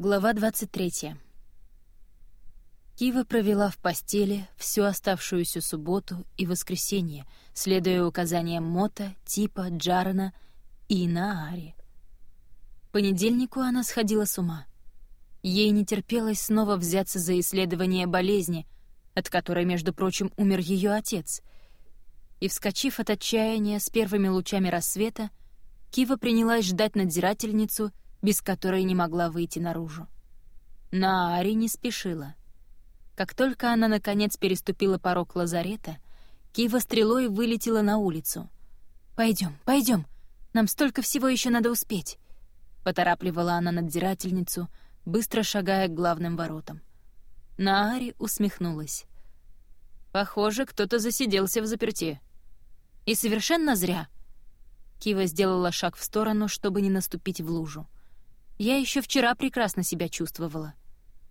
Глава 23. Кива провела в постели всю оставшуюся субботу и воскресенье, следуя указаниям Мота, Типа, Джарана и Наари. понедельнику она сходила с ума. Ей не терпелось снова взяться за исследование болезни, от которой, между прочим, умер ее отец. И, вскочив от отчаяния с первыми лучами рассвета, Кива принялась ждать надзирательницу — без которой не могла выйти наружу. Но Ари не спешила. Как только она, наконец, переступила порог лазарета, Кива стрелой вылетела на улицу. Пойдем, пойдем, нам столько всего еще надо успеть», — поторапливала она надзирательницу, быстро шагая к главным воротам. Наари усмехнулась. «Похоже, кто-то засиделся в заперти». «И совершенно зря». Кива сделала шаг в сторону, чтобы не наступить в лужу. Я еще вчера прекрасно себя чувствовала.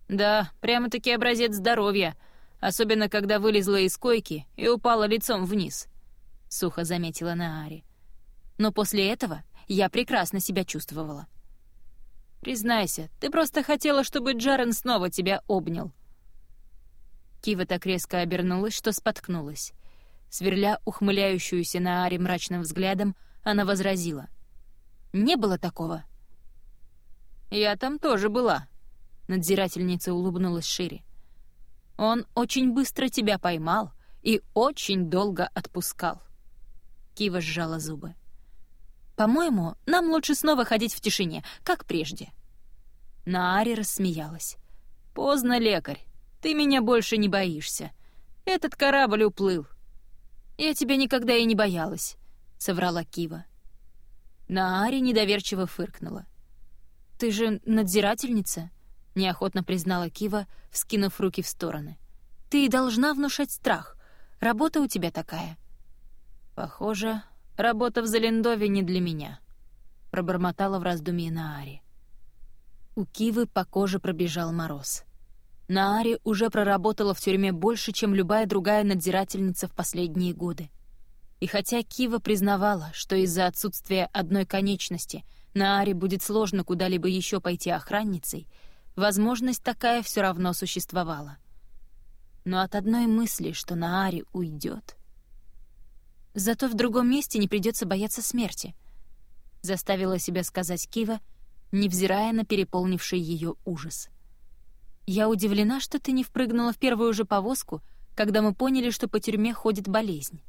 Да, прямо-таки образец здоровья, особенно когда вылезла из койки и упала лицом вниз, — сухо заметила Наари. Но после этого я прекрасно себя чувствовала. Признайся, ты просто хотела, чтобы Джарен снова тебя обнял. Кива так резко обернулась, что споткнулась. Сверля ухмыляющуюся Наари мрачным взглядом, она возразила. «Не было такого. «Я там тоже была», — надзирательница улыбнулась шире. «Он очень быстро тебя поймал и очень долго отпускал». Кива сжала зубы. «По-моему, нам лучше снова ходить в тишине, как прежде». Наари рассмеялась. «Поздно, лекарь. Ты меня больше не боишься. Этот корабль уплыл». «Я тебя никогда и не боялась», — соврала Кива. Наари недоверчиво фыркнула. «Ты же надзирательница?» — неохотно признала Кива, вскинув руки в стороны. «Ты и должна внушать страх. Работа у тебя такая». «Похоже, работа в Залендове не для меня», — пробормотала в раздумье Наари. У Кивы по коже пробежал мороз. Наари уже проработала в тюрьме больше, чем любая другая надзирательница в последние годы. И хотя Кива признавала, что из-за отсутствия одной конечности — на Аре будет сложно куда-либо еще пойти охранницей, возможность такая все равно существовала. Но от одной мысли, что на Аре уйдет... Зато в другом месте не придется бояться смерти, заставила себя сказать Кива, невзирая на переполнивший ее ужас. «Я удивлена, что ты не впрыгнула в первую же повозку, когда мы поняли, что по тюрьме ходит болезнь».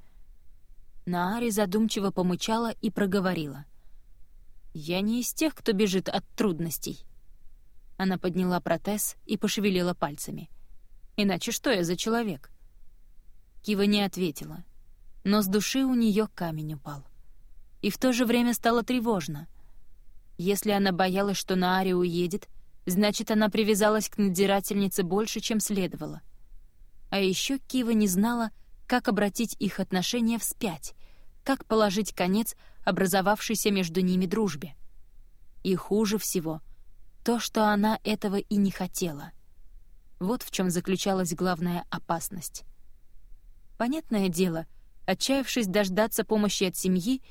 Наари задумчиво помычала и проговорила. «Я не из тех, кто бежит от трудностей». Она подняла протез и пошевелила пальцами. «Иначе что я за человек?» Кива не ответила, но с души у нее камень упал. И в то же время стало тревожно. Если она боялась, что Наари уедет, значит, она привязалась к надзирательнице больше, чем следовало. А еще Кива не знала, как обратить их отношения вспять, как положить конец образовавшейся между ними дружбе. И хуже всего то, что она этого и не хотела. Вот в чем заключалась главная опасность. Понятное дело, отчаявшись дождаться помощи от семьи,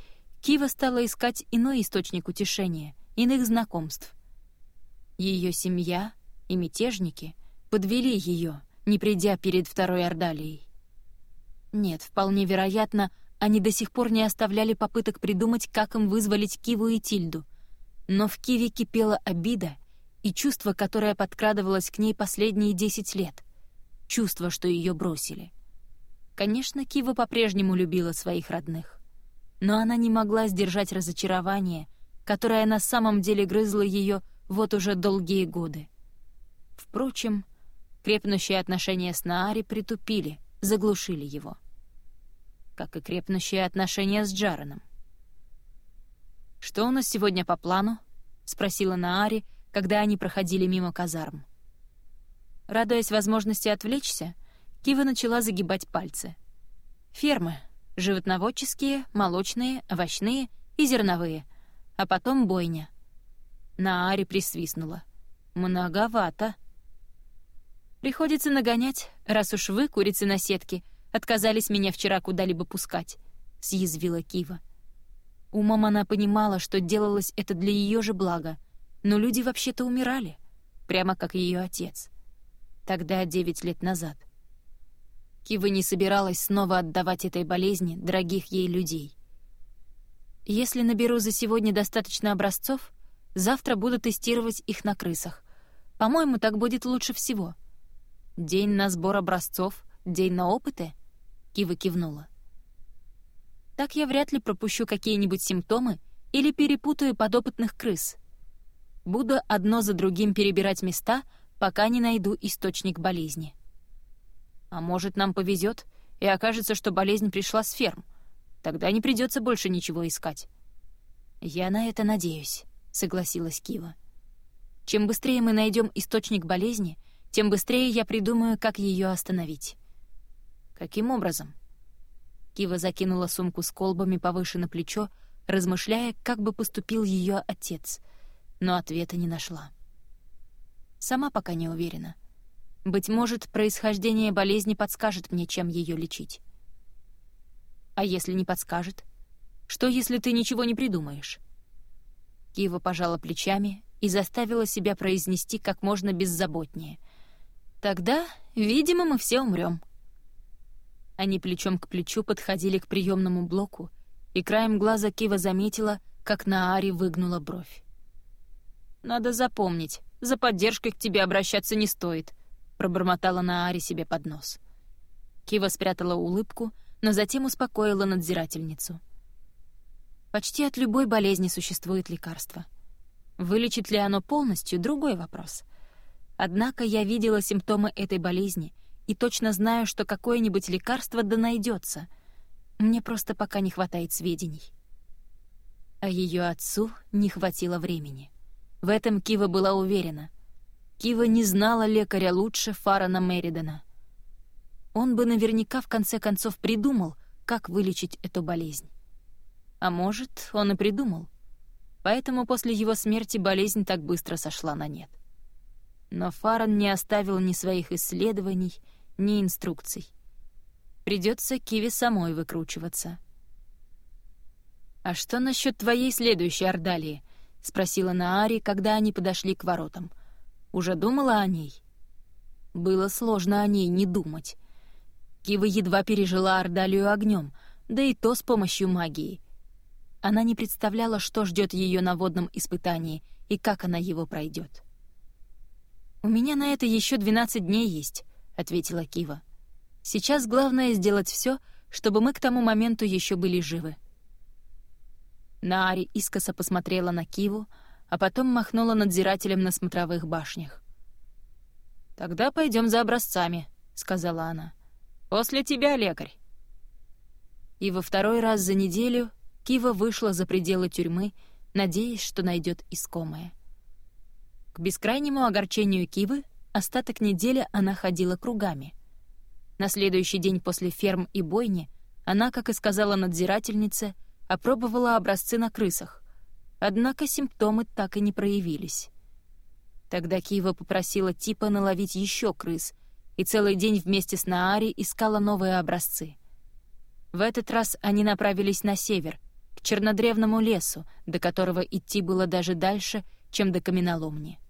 Кива стала искать иной источник утешения, иных знакомств. Ее семья и мятежники подвели ее, не придя перед второй Ордалией. Нет, вполне вероятно, они до сих пор не оставляли попыток придумать, как им вызволить Киву и Тильду. Но в Киве кипела обида и чувство, которое подкрадывалось к ней последние десять лет. Чувство, что ее бросили. Конечно, Кива по-прежнему любила своих родных. Но она не могла сдержать разочарование, которое на самом деле грызло ее вот уже долгие годы. Впрочем, крепнущие отношения с Наари притупили, заглушили его как и крепнущие отношения с Джареном. «Что у нас сегодня по плану?» — спросила Наари, когда они проходили мимо казарм. Радуясь возможности отвлечься, Кива начала загибать пальцы. «Фермы. Животноводческие, молочные, овощные и зерновые. А потом бойня». Наари присвистнула. «Многовато». «Приходится нагонять, раз уж вы, курицы на сетке, — отказались меня вчера куда-либо пускать», — съязвила Кива. Умом она понимала, что делалось это для ее же блага, но люди вообще-то умирали. прямо как ее отец. Тогда, девять лет назад. Кива не собиралась снова отдавать этой болезни дорогих ей людей. Если наберу за сегодня достаточно образцов, завтра буду тестировать их на крысах. По-моему, так будет лучше всего. День на сбор образцов, день на опыты? Кива кивнула. Так я вряд ли пропущу какие-нибудь симптомы или перепутаю подопытных крыс. Буду одно за другим перебирать места, пока не найду источник болезни. А может, нам повезет, и окажется, что болезнь пришла с ферм. Тогда не придется больше ничего искать. «Я на это надеюсь», — согласилась Кива. «Чем быстрее мы найдем источник болезни, тем быстрее я придумаю, как ее остановить». «Каким образом?» Кива закинула сумку с колбами повыше на плечо, размышляя, как бы поступил ее отец, но ответа не нашла. Сама пока не уверена. Быть может, происхождение болезни подскажет мне, чем ее лечить. А если не подскажет? Что, если ты ничего не придумаешь? Кива пожала плечами и заставила себя произнести как можно беззаботнее. Тогда, видимо, мы все умрем. Они плечом к плечу подходили к приемному блоку, и краем глаза Кива заметила, как на Ари выгнула бровь. «Надо запомнить, за поддержкой к тебе обращаться не стоит», — пробормотала на Ари себе под нос. Кива спрятала улыбку, но затем успокоила надзирательницу. «Почти от любой болезни существует лекарство. Вылечит ли оно полностью — другой вопрос. Однако я видела симптомы этой болезни — и точно знаю, что какое-нибудь лекарство да найдется. Мне просто пока не хватает сведений. А ее отцу не хватило времени. В этом Кива была уверена. Кива не знала лекаря лучше Фарана Меридана. Он бы наверняка в конце концов придумал, как вылечить эту болезнь. А может, он и придумал. Поэтому после его смерти болезнь так быстро сошла на нет. Но Фаран не оставил ни своих исследований, ни инструкций. Придется Киви самой выкручиваться. «А что насчет твоей следующей ордалии?» — спросила Наари, когда они подошли к воротам. «Уже думала о ней?» Было сложно о ней не думать. Кива едва пережила ордалию огнем, да и то с помощью магии. Она не представляла, что ждет ее на водном испытании и как она его пройдет. «У меня на это еще 12 дней есть», ответила Кива. Сейчас главное сделать все, чтобы мы к тому моменту еще были живы. Наари искоса посмотрела на Киву, а потом махнула надзирателем на смотровых башнях. «Тогда пойдем за образцами», — сказала она. «После тебя, лекарь». И во второй раз за неделю Кива вышла за пределы тюрьмы, надеясь, что найдет искомое. К бескрайнему огорчению Кивы Остаток недели она ходила кругами. На следующий день после ферм и бойни она, как и сказала надзирательнице, опробовала образцы на крысах. Однако симптомы так и не проявились. Тогда Киева попросила Типа наловить еще крыс, и целый день вместе с Наари искала новые образцы. В этот раз они направились на север, к чернодревному лесу, до которого идти было даже дальше, чем до каменоломни.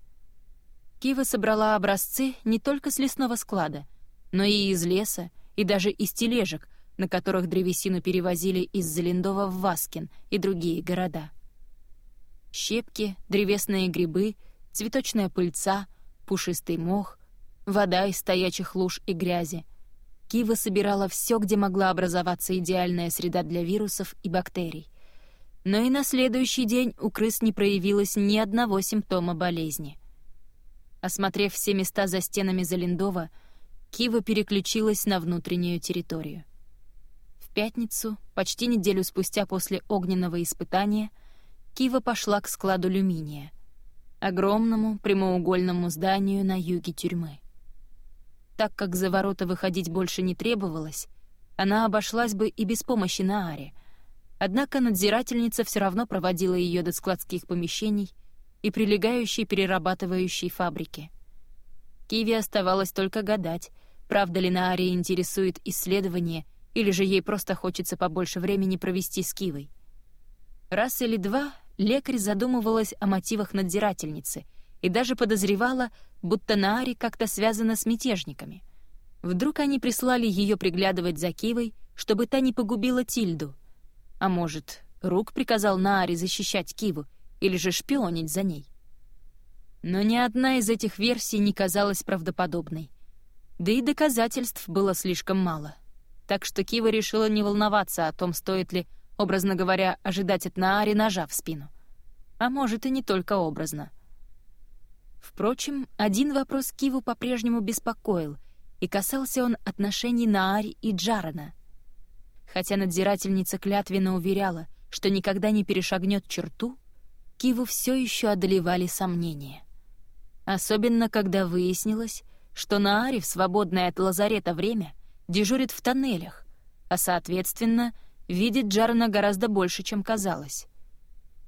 Кива собрала образцы не только с лесного склада, но и из леса, и даже из тележек, на которых древесину перевозили из Залендова в Васкин и другие города. Щепки, древесные грибы, цветочная пыльца, пушистый мох, вода из стоячих луж и грязи. Кива собирала все, где могла образоваться идеальная среда для вирусов и бактерий. Но и на следующий день у крыс не проявилось ни одного симптома болезни — Осмотрев все места за стенами Залиндова, Кива переключилась на внутреннюю территорию. В пятницу, почти неделю спустя после огненного испытания, Кива пошла к складу люминия, огромному прямоугольному зданию на юге тюрьмы. Так как за ворота выходить больше не требовалось, она обошлась бы и без помощи Нааре, однако надзирательница все равно проводила ее до складских помещений — и прилегающей перерабатывающей фабрики. Киви оставалось только гадать, правда ли Нааре интересует исследование, или же ей просто хочется побольше времени провести с Кивой. Раз или два лекарь задумывалась о мотивах надзирательницы и даже подозревала, будто Наари как-то связана с мятежниками. Вдруг они прислали ее приглядывать за Кивой, чтобы та не погубила Тильду. А может, Рук приказал Наари защищать Киву или же шпионить за ней. Но ни одна из этих версий не казалась правдоподобной. Да и доказательств было слишком мало. Так что Кива решила не волноваться о том, стоит ли, образно говоря, ожидать от Наари ножа в спину. А может, и не только образно. Впрочем, один вопрос Киву по-прежнему беспокоил, и касался он отношений Наари и Джарана. Хотя надзирательница клятвенно уверяла, что никогда не перешагнет черту, Киву все еще одолевали сомнения. Особенно, когда выяснилось, что Наари в свободное от лазарета время дежурит в тоннелях, а, соответственно, видит Джарана гораздо больше, чем казалось.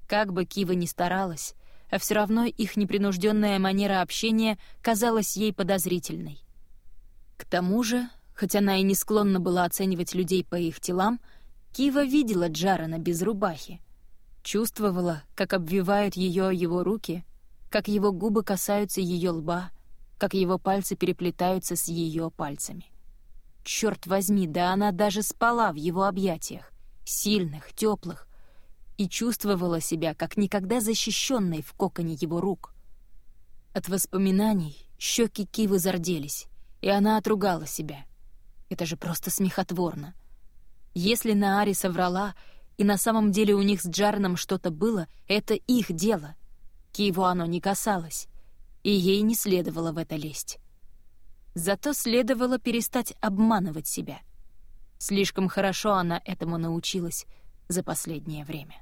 Как бы Кива ни старалась, а все равно их непринужденная манера общения казалась ей подозрительной. К тому же, хотя она и не склонна была оценивать людей по их телам, Кива видела Джарана без рубахи. Чувствовала, как обвивают ее его руки, как его губы касаются ее лба, как его пальцы переплетаются с ее пальцами. Черт возьми, да она даже спала в его объятиях, сильных, теплых, и чувствовала себя как никогда защищенной в коконе его рук. От воспоминаний щеки Кивы зарделись, и она отругала себя. Это же просто смехотворно. Если Наари соврала, и на самом деле у них с Джарном что-то было, это их дело. Киву оно не касалось, и ей не следовало в это лезть. Зато следовало перестать обманывать себя. Слишком хорошо она этому научилась за последнее время.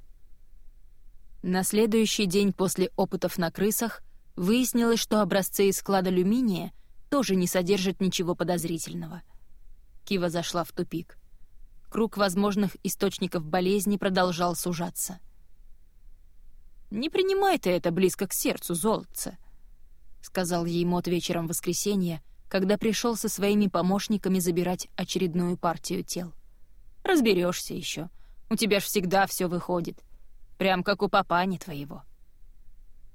На следующий день после опытов на крысах выяснилось, что образцы из склада алюминия тоже не содержат ничего подозрительного. Кива зашла в тупик. Круг возможных источников болезни продолжал сужаться. «Не принимай ты это близко к сердцу, золотце», — сказал ей Мот вечером воскресенья, когда пришел со своими помощниками забирать очередную партию тел. Разберешься еще. У тебя ж всегда все выходит. Прям как у папани твоего».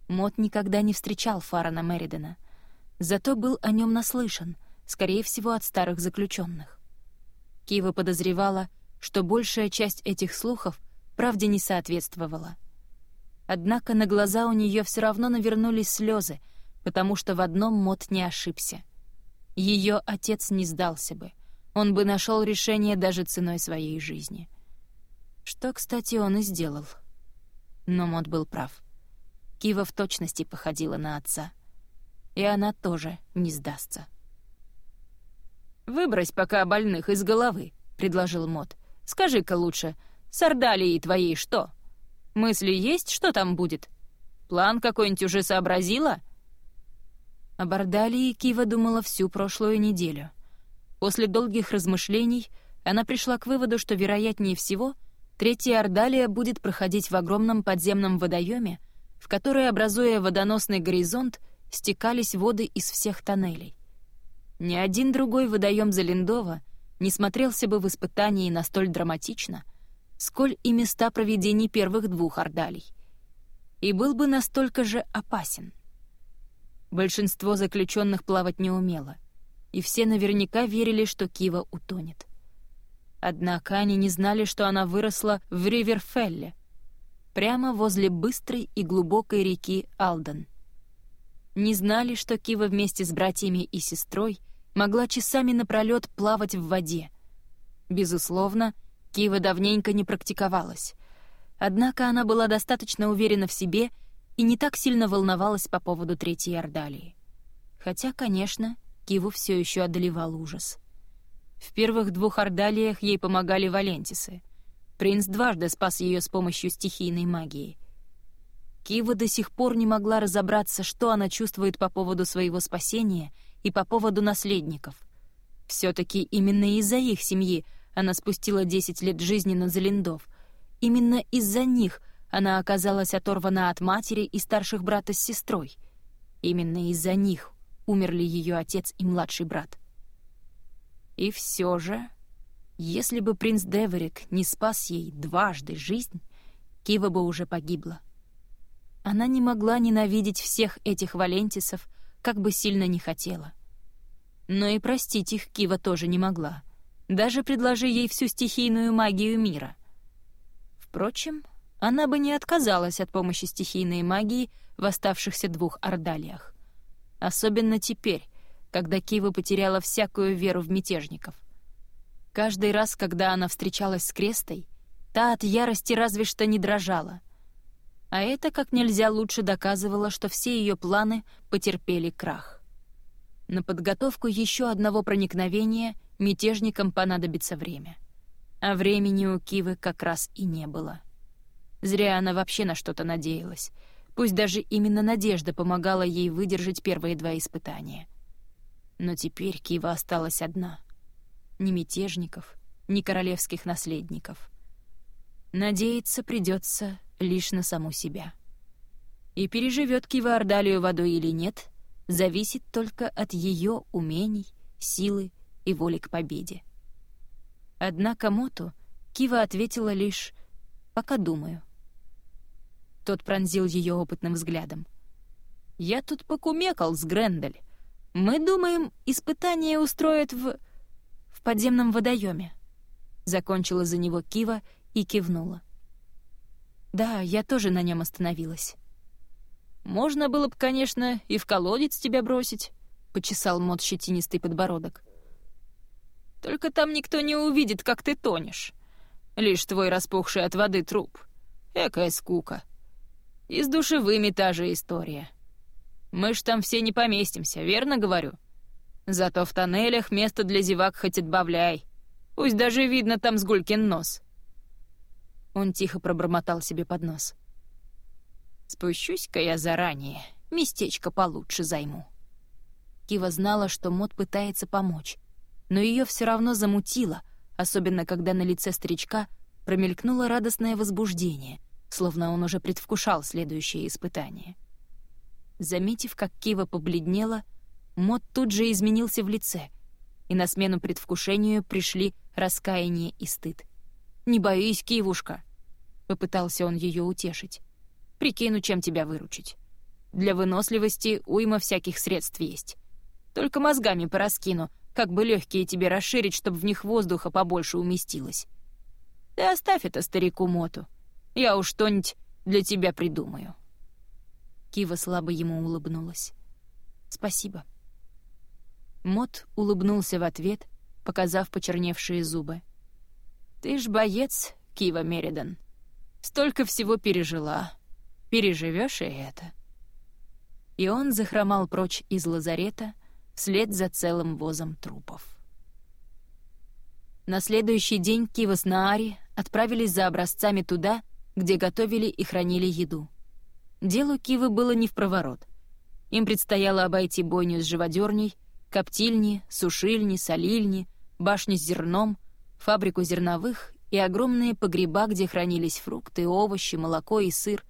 Мот никогда не встречал Фарана Меридена, зато был о нем наслышан, скорее всего, от старых заключенных. Кива подозревала, что большая часть этих слухов правде не соответствовала. Однако на глаза у нее все равно навернулись слезы, потому что в одном Мот не ошибся. Ее отец не сдался бы. Он бы нашел решение даже ценой своей жизни. Что, кстати, он и сделал — но Мот был прав. Кива в точности походила на отца. И она тоже не сдастся. «Выбрось пока больных из головы», — предложил Мот. «Скажи-ка лучше, с Ордалией твоей что? Мысли есть, что там будет? План какой-нибудь уже сообразила?» Об Ордалии Кива думала всю прошлую неделю. После долгих размышлений она пришла к выводу, что, вероятнее всего, — Третья Ордалия будет проходить в огромном подземном водоеме, в который, образуя водоносный горизонт, стекались воды из всех тоннелей. Ни один другой водоем Залиндова не смотрелся бы в испытании настоль драматично, сколь и места проведений первых двух Ордалий, и был бы настолько же опасен. Большинство заключенных плавать не умело, и все наверняка верили, что Кива утонет. Однако они не знали, что она выросла в Риверфелле, прямо возле быстрой и глубокой реки Алден. Не знали, что Кива вместе с братьями и сестрой могла часами напролёт плавать в воде. Безусловно, Кива давненько не практиковалась. Однако она была достаточно уверена в себе и не так сильно волновалась по поводу Третьей Ордалии. Хотя, конечно, Киву все еще одолевал ужас. В первых двух ордалиях ей помогали валентисы. Принц дважды спас ее с помощью стихийной магии. Кива до сих пор не могла разобраться, что она чувствует по поводу своего спасения и по поводу наследников. Все-таки именно из-за их семьи она спустила 10 лет жизни на Залиндов. Именно из-за них она оказалась оторвана от матери и старших брата с сестрой. Именно из-за них умерли ее отец и младший брат. И все же, если бы принц Деверик не спас ей дважды жизнь, Кива бы уже погибла. она не могла ненавидеть всех этих валентисов, как бы сильно не хотела. Но и простить их Кива тоже не могла. Даже предложи ей всю стихийную магию мира. Впрочем, она бы не отказалась от помощи стихийной магии в оставшихся двух ордалиях. Особенно теперь, когда Кива потеряла всякую веру в мятежников. Каждый раз, когда она встречалась с Крестой, та от ярости разве что не дрожала. А это как нельзя лучше доказывало, что все ее планы потерпели крах. На подготовку еще одного проникновения мятежникам понадобится время. А времени у Кивы как раз и не было. Зря она вообще на что-то надеялась. Пусть даже именно надежда помогала ей выдержать первые два испытания. Но теперь Кива осталась одна. Ни мятежников, ни королевских наследников. Надеяться придется лишь на саму себя. И переживет Кива Ордалию водой или нет, зависит только от ее умений, силы и воли к победе. Однако Моту Кива ответила лишь «пока думаю». Тот пронзил ее опытным взглядом. «Я тут покумекал с Грендель. Мы думаем, испытание устроят в... в подземном водоеме. Закончила за него Кива и кивнула. Да, я тоже на нем остановилась. Можно было бы, конечно, и в колодец тебя бросить, почесал Мот щетинистый подбородок. Только там никто не увидит, как ты тонешь. Лишь твой распухший от воды труп. Экая скука. И с душевыми та же история. Мы ж там все не поместимся, верно говорю? Зато в тоннелях место для зевак хоть отбавляй. Пусть даже видно там сгулькин нос». Он тихо пробормотал себе под нос. «Спущусь-ка я заранее, местечко получше займу». Кива знала, что Мот пытается помочь, но ее все равно замутило, особенно когда на лице старичка промелькнуло радостное возбуждение, словно он уже предвкушал следующее испытание. Заметив, как Кива побледнела, Мот тут же изменился в лице, и на смену предвкушению пришли раскаяние и стыд. «Не боись, Кивушка!» — попытался он ее утешить. «Прикину, чем тебя выручить. Для выносливости уйма всяких средств есть. Только мозгами пораскину, как бы легкие тебе расширить, чтобы в них воздуха побольше уместилось. Ты оставь это старику Моту. Я уж что-нибудь для тебя придумаю». Кива слабо ему улыбнулась. «Спасибо». Мот улыбнулся в ответ, показав почерневшие зубы. «Ты ж боец, Кива Меридан. Столько всего пережила. Переживешь и это». И он захромал прочь из лазарета вслед за целым возом трупов. На следующий день Кива с Наари отправились за образцами туда, где готовили и хранили еду. Делу Кивы было не в проворот. Им предстояло обойти бойню с живодерней, коптильни, сушильни, солильни, башни с зерном, фабрику зерновых и огромные погреба, где хранились фрукты, овощи, молоко и сыр.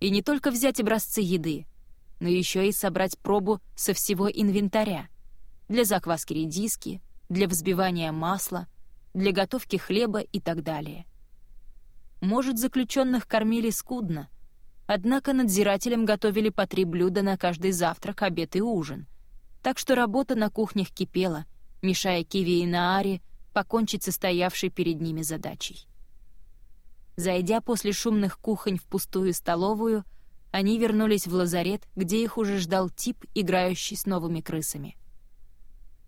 И не только взять образцы еды, но еще и собрать пробу со всего инвентаря. Для закваски редиски, для взбивания масла, для готовки хлеба и так далее. Может, заключенных кормили скудно — Однако надзирателям готовили по три блюда на каждый завтрак, обед и ужин. Так что работа на кухнях кипела, мешая Киви и Нааре покончить со стоявшей перед ними задачей. Зайдя после шумных кухонь в пустую столовую, они вернулись в лазарет, где их уже ждал тип, играющий с новыми крысами.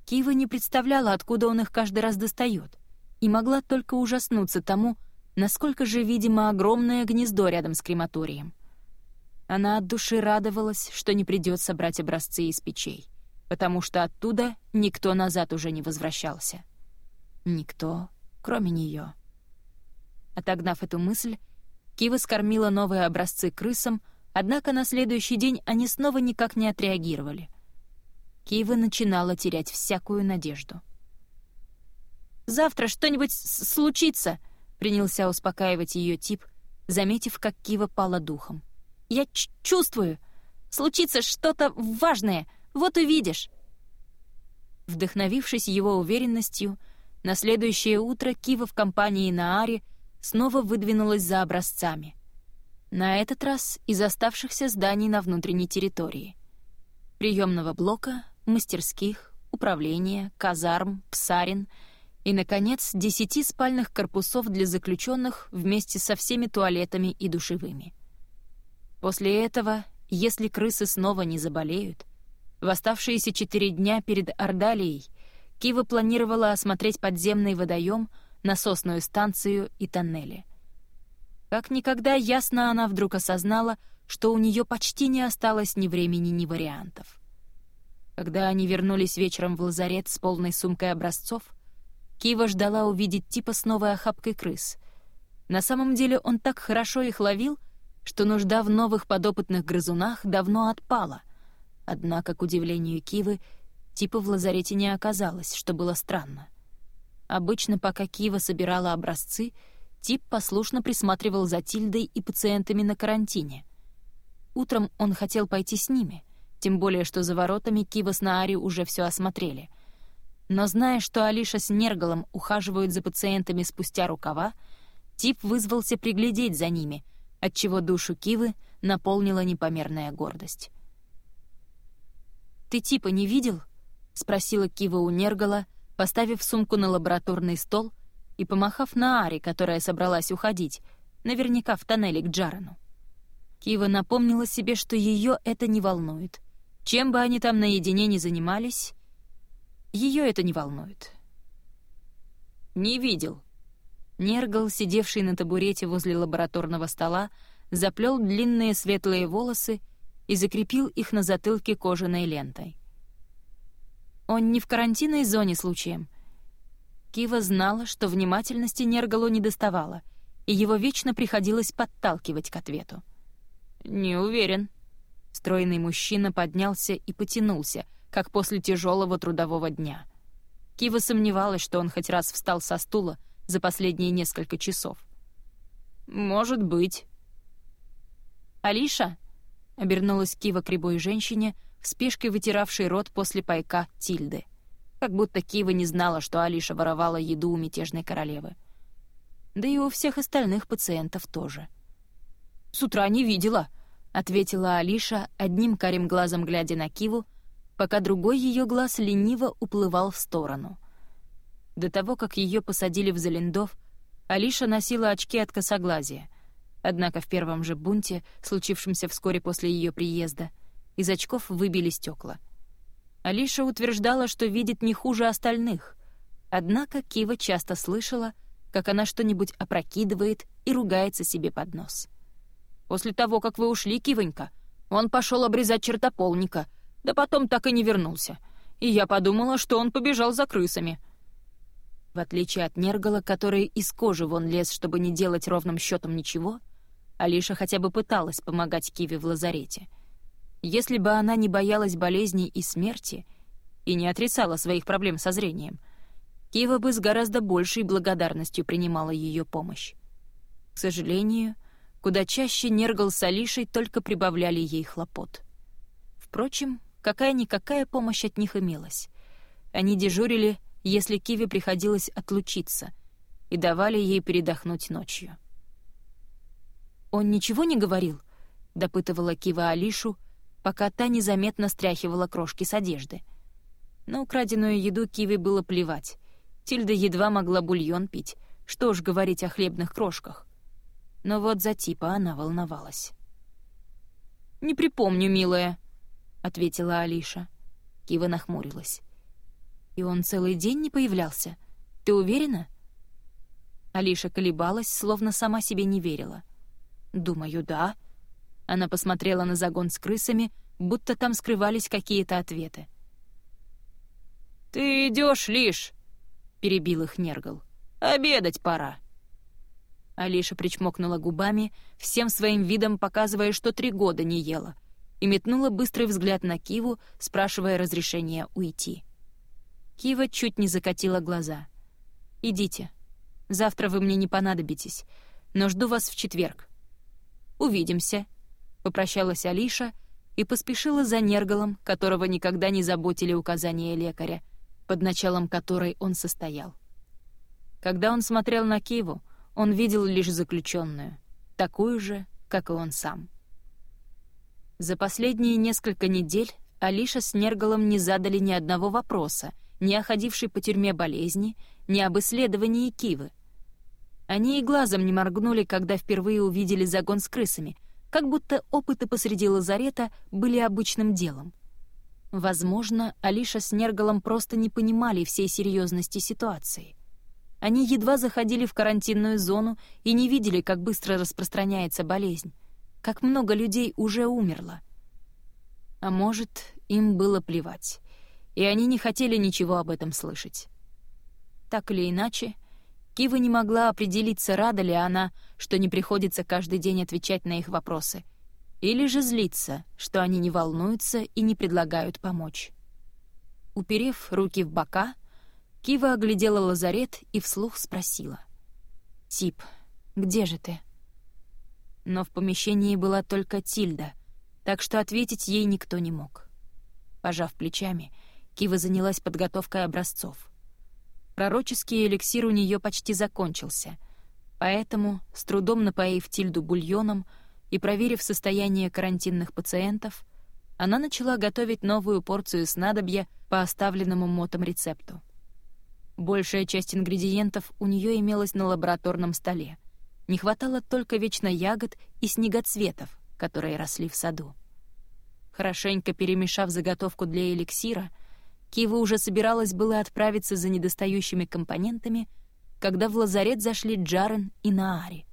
Кива не представляла, откуда он их каждый раз достает, и могла только ужаснуться тому, насколько же, видимо, огромное гнездо рядом с крематорием — она от души радовалась, что не придется брать образцы из печей, потому что оттуда никто назад уже не возвращался. Никто, кроме нее. Отогнав эту мысль, Кива скормила новые образцы крысам, однако на следующий день они снова никак не отреагировали. Кива начинала терять всякую надежду. «Завтра что-нибудь случится», — принялся успокаивать ее тип, заметив, как Кива пала духом. Я чувствую. Случится что-то важное. Вот увидишь». Вдохновившись его уверенностью, на следующее утро Кива в компании Наари снова выдвинулась за образцами. На этот раз из оставшихся зданий на внутренней территории. Приемного блока, мастерских, управления, казарм, псарин и, наконец, десяти спальных корпусов для заключенных вместе со всеми туалетами и душевыми. После этого, если крысы снова не заболеют, в оставшиеся четыре дня перед Ордалией Кива планировала осмотреть подземный водоем, насосную станцию и тоннели. Как никогда ясно она вдруг осознала, что у нее почти не осталось ни времени, ни вариантов. Когда они вернулись вечером в лазарет с полной сумкой образцов, Кива ждала увидеть типа с новой охапкой крыс. На самом деле он так хорошо их ловил, что нужда в новых подопытных грызунах давно отпала. Однако, к удивлению Кивы, типа в лазарете не оказалось, что было странно. Обычно, пока Кива собирала образцы, тип послушно присматривал за Тильдой и пациентами на карантине. Утром он хотел пойти с ними, тем более что за воротами Кива с Наари уже все осмотрели. Но зная, что Алиша с Нергалом ухаживают за пациентами спустя рукава, тип вызвался приглядеть за ними, отчего душу Кивы наполнила непомерная гордость. «Ты типа не видел?» — спросила Кива у Нергала, поставив сумку на лабораторный стол и помахав на Ари, которая собралась уходить, наверняка в тоннеле к Джарану. Кива напомнила себе, что ее это не волнует. Чем бы они там наедине не занимались, ее это не волнует. «Не видел». Нергал, сидевший на табурете возле лабораторного стола, заплел длинные светлые волосы и закрепил их на затылке кожаной лентой. Он не в карантинной зоне случаем. Кива знала, что внимательности Нергалу не доставало, и его вечно приходилось подталкивать к ответу. «Не уверен». Стройный мужчина поднялся и потянулся, как после тяжелого трудового дня. Кива сомневалась, что он хоть раз встал со стула за последние несколько часов. «Может быть». «Алиша?» — обернулась Кива к рябой женщине, спешкой вытиравшей рот после пайка Тильды. Как будто Кива не знала, что Алиша воровала еду у мятежной королевы. Да и у всех остальных пациентов тоже. «С утра не видела», — ответила Алиша, одним карим глазом глядя на Киву, пока другой ее глаз лениво уплывал в сторону. До того, как ее посадили в Залендов, Алиша носила очки от косоглазия. Однако в первом же бунте, случившемся вскоре после ее приезда, — из очков выбили стекла. Алиша утверждала, что видит не хуже остальных, однако Кива часто слышала, как она что-нибудь опрокидывает и ругается себе под нос. «После того, как вы ушли, Кивонька, он пошел обрезать чертополника, да потом так и не вернулся, и я подумала, что он побежал за крысами». В отличие от Нергала, который из кожи вон лез, чтобы не делать ровным счетом ничего, Алиша хотя бы пыталась помогать Киве в лазарете — если бы она не боялась болезней и смерти и не отрицала своих проблем со зрением, Кива бы с гораздо большей благодарностью принимала ее помощь. К сожалению, куда чаще Нергал с Алишей только прибавляли ей хлопот. Впрочем, какая-никакая помощь от них имелась. Они дежурили, если Киве приходилось отлучиться, и давали ей передохнуть ночью. «Он ничего не говорил?» — допытывала Кива Алишу, пока та незаметно стряхивала крошки с одежды. На украденную еду Киви было плевать. Тильда едва могла бульон пить, что уж говорить о хлебных крошках. Но вот за типа она волновалась. «Не припомню, милая», — ответила Алиша. Кива нахмурилась. «И он целый день не появлялся? Ты уверена?» Алиша колебалась, словно сама себе не верила. «Думаю, да», она посмотрела на загон с крысами, будто там скрывались какие-то ответы. «Ты идешь лишь!» — перебил их Нергал. «Обедать пора!» Алиша причмокнула губами, всем своим видом показывая, что три года не ела, и метнула быстрый взгляд на Киву, спрашивая разрешения уйти. Кива чуть не закатила глаза. «Идите. Завтра вы мне не понадобитесь, но жду вас в четверг. Увидимся», Попрощалась Алиша и поспешила за Нергалом, которого никогда не заботили указания лекаря, под началом которой он состоял. Когда он смотрел на Киву, он видел лишь заключенную, такую же, как и он сам. За последние несколько недель Алиша с Нергалом не задали ни одного вопроса, ни о ходившей по тюрьме болезни, ни об исследовании Кивы. Они и глазом не моргнули, когда впервые увидели загон с крысами, как будто опыты посреди лазарета были обычным делом. Возможно, Алиша с Нергалом просто не понимали всей серьезности ситуации. Они едва заходили в карантинную зону и не видели, как быстро распространяется болезнь, как много людей уже умерло. А может, им было плевать, и они не хотели ничего об этом слышать. Так или иначе, Кива не могла определиться, рада ли она, что не приходится каждый день отвечать на их вопросы, или же злиться, что они не волнуются и не предлагают помочь. Уперев руки в бока, Кива оглядела лазарет и вслух спросила. «Тип, где же ты?» Но в помещении была только Тильда, так что ответить ей никто не мог. Пожав плечами, Кива занялась подготовкой образцов. Пророческий эликсир у нее почти закончился, поэтому, с трудом напоив Тильду бульоном и проверив состояние карантинных пациентов, она начала готовить новую порцию снадобья по оставленному мотом рецепту. Большая часть ингредиентов у нее имелась на лабораторном столе. Не хватало только вечно ягод и снегоцветов, которые росли в саду. Хорошенько перемешав заготовку для эликсира, Кива уже собиралась было отправиться за недостающими компонентами, когда в лазарет зашли Джарен и Наари.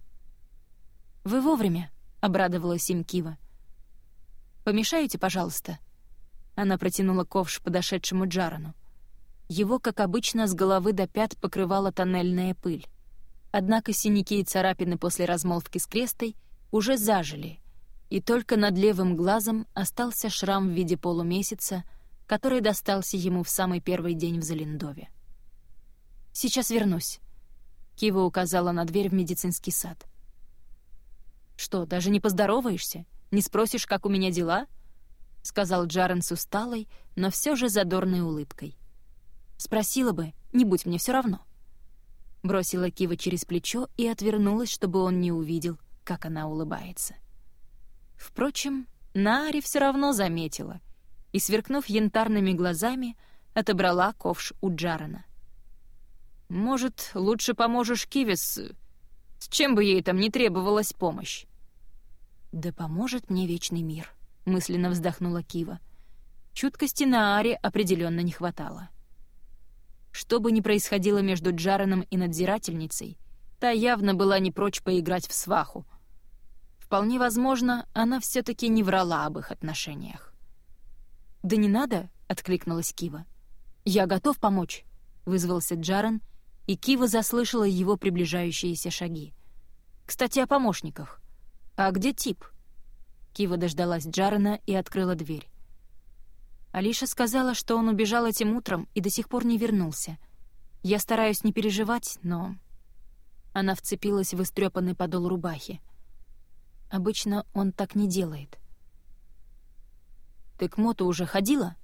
«Вы вовремя», — обрадовалась им Кива. «Помешаете, пожалуйста?» Она протянула ковш подошедшему Джарану. Его, как обычно, с головы до пят покрывала тоннельная пыль. Однако синяки и царапины после размолвки с крестой уже зажили, и только над левым глазом остался шрам в виде полумесяца, который достался ему в самый первый день в Залиндове. «Сейчас вернусь», — Кива указала на дверь в медицинский сад. «Что, даже не поздороваешься? Не спросишь, как у меня дела?» — сказал Джарен с усталой, но все же задорной улыбкой. «Спросила бы, не будь мне все равно». Бросила Кива через плечо и отвернулась, чтобы он не увидел, как она улыбается. Впрочем, Нари все равно заметила и, сверкнув янтарными глазами, отобрала ковш у Джарана. «Может, лучше поможешь Кивис? С чем бы ей там не требовалась помощь?» «Да поможет мне вечный мир», — мысленно вздохнула Кива. Чуткости на Аре определенно не хватало. Что бы ни происходило между Джараном и надзирательницей, та явно была не прочь поиграть в сваху — Вполне возможно, она все таки не врала об их отношениях. «Да не надо», — откликнулась Кива. «Я готов помочь», — вызвался Джарен, и Кива заслышала его приближающиеся шаги. «Кстати, о помощниках. А где тип?» Кива дождалась Джарена и открыла дверь. Алиша сказала, что он убежал этим утром и до сих пор не вернулся. Я стараюсь не переживать, но... Она вцепилась в истрепанный подол рубахи. Обычно он так не делает. «Ты к Моту уже ходила?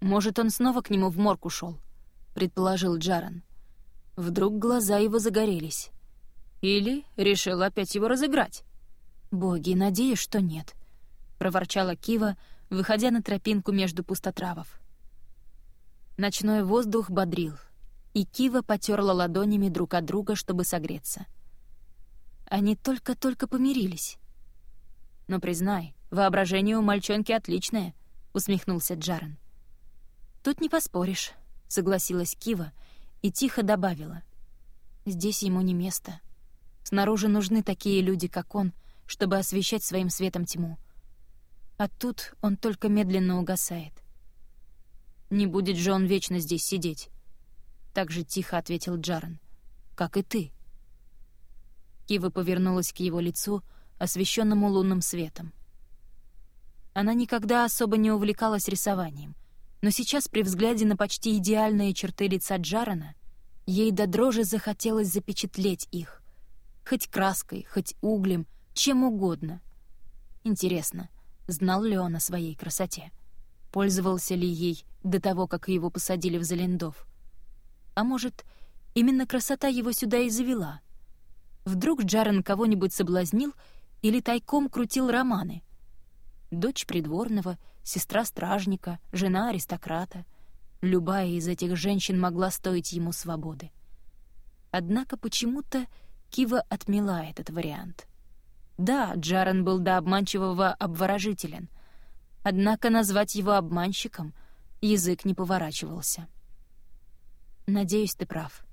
Может, он снова к нему в морг ушел?» — предположил Джаран. Вдруг глаза его загорелись. «Или решил опять его разыграть?» «Боги, надеюсь, что нет», — проворчала Кива, выходя на тропинку между пустотравов. Ночной воздух бодрил, и Кива потерла ладонями друг от друга, чтобы согреться. Они только-только помирились. Но признай, воображение у мальчонки отличное», — усмехнулся Джарен. «Тут не поспоришь», — согласилась Кива и тихо добавила. «Здесь ему не место. Снаружи нужны такие люди, как он, чтобы освещать своим светом тьму. А тут он только медленно угасает. «Не будет же он вечно здесь сидеть», — так же тихо ответил Джарен. «Как и ты». Кива повернулась к его лицу, — освещенному лунным светом. Она никогда особо не увлекалась рисованием, но сейчас при взгляде на почти идеальные черты лица Джарана ей до дрожи захотелось запечатлеть их. Хоть краской, хоть углем, чем угодно. Интересно, знал ли он о своей красоте? Пользовался ли ей до того, как его посадили в Залендов? А может, именно красота его сюда и завела? Вдруг Джарен кого-нибудь соблазнил — или тайком крутил романы. Дочь придворного, сестра стражника, жена аристократа. Любая из этих женщин могла стоить ему свободы. Однако почему-то Кива отмела этот вариант. Да, Джарен был до обманчивого обворожителен, однако назвать его обманщиком язык не поворачивался. «Надеюсь, ты прав».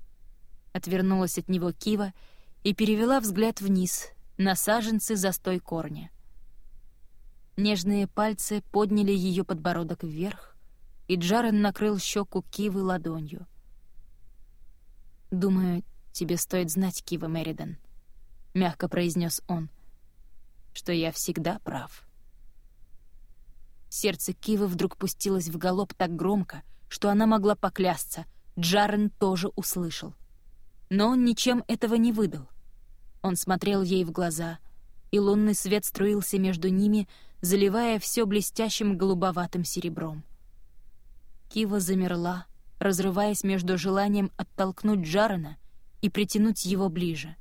Отвернулась от него Кива и перевела взгляд вниз, на саженцы застой корня. Нежные пальцы подняли ее подбородок вверх, и Джарен накрыл щеку Кивы ладонью. «Думаю, тебе стоит знать, Кива Меридан», — мягко произнес он, — «что я всегда прав». Сердце Кивы вдруг пустилось в галоп так громко, что она могла поклясться. Джарен тоже услышал. Но он ничем этого не выдал. Он смотрел ей в глаза, и лунный свет струился между ними, заливая все блестящим голубоватым серебром. Кива замерла, разрываясь между желанием оттолкнуть Джарена и притянуть его ближе.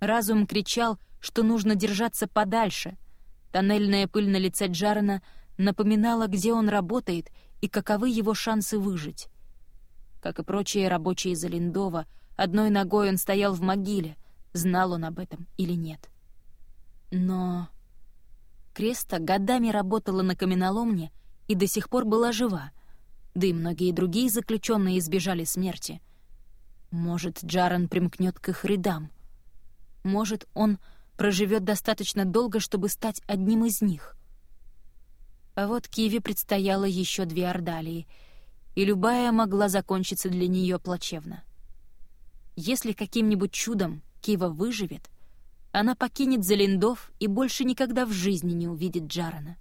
Разум кричал, что нужно держаться подальше. Тоннельная пыль на лице Джарена напоминала, где он работает и каковы его шансы выжить. Как и прочие рабочие Залиндова, одной ногой он стоял в могиле, знал он об этом или нет. Но Креста годами работала на каменоломне и до сих пор была жива, да и многие другие заключенные избежали смерти. Может, Джаран примкнет к их рядам. Может, он проживет достаточно долго, чтобы стать одним из них. А вот Киви предстояло еще две ордалии, и любая могла закончиться для нее плачевно. Если каким-нибудь чудом Кива выживет, она покинет Залиндов и больше никогда в жизни не увидит Джарана.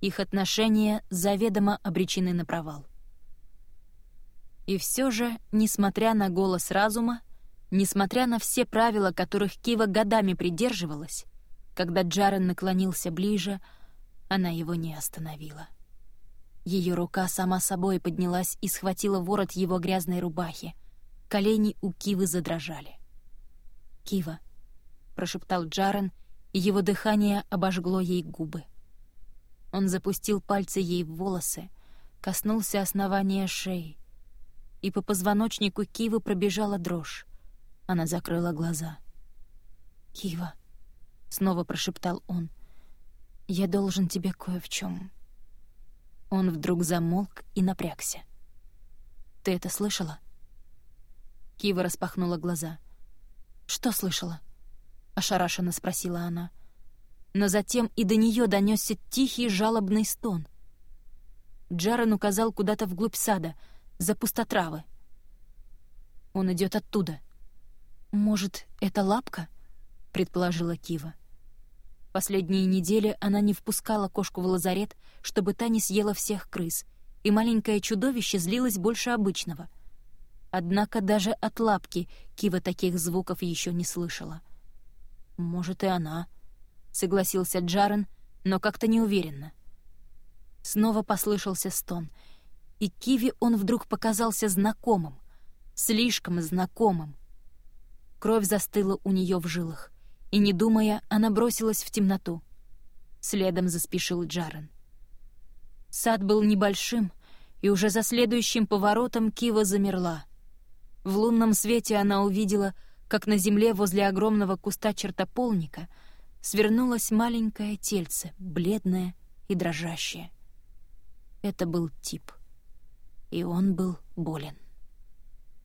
Их отношения заведомо обречены на провал. И все же, несмотря на голос разума, несмотря на все правила, которых Кива годами придерживалась, когда Джаран наклонился ближе, она его не остановила. Ее рука сама собой поднялась и схватила ворот его грязной рубахи. Колени у Кивы задрожали. «Кива», прошептал Джарен, и его дыхание обожгло ей губы. Он запустил пальцы ей в волосы, коснулся основания шеи, и по позвоночнику Кивы пробежала дрожь. Она закрыла глаза. «Кива», — снова прошептал он, — «я должен тебе кое в чем. Он вдруг замолк и напрягся. «Ты это слышала?» Кива распахнула глаза. «Что слышала?» Ошарашенно спросила она. Но затем и до нее донесся тихий жалобный стон. Джарен указал куда-то вглубь сада, за пустотравы. Он идет оттуда. Может, это лапка? предположила Кива. Последние недели она не впускала кошку в лазарет, чтобы та не съела всех крыс, и маленькое чудовище злилось больше обычного. Однако даже от лапки Кива таких звуков еще не слышала. «Может, и она», — согласился Джарен, но как-то неуверенно. Снова послышался стон, и Киви он вдруг показался знакомым, слишком знакомым. Кровь застыла у нее в жилах, и, не думая, она бросилась в темноту. Следом заспешил Джарен. Сад был небольшим, и уже за следующим поворотом Кива замерла. В лунном свете она увидела — как на земле возле огромного куста чертополника свернулось маленькое тельце, бледное и дрожащее. Это был тип, и он был болен.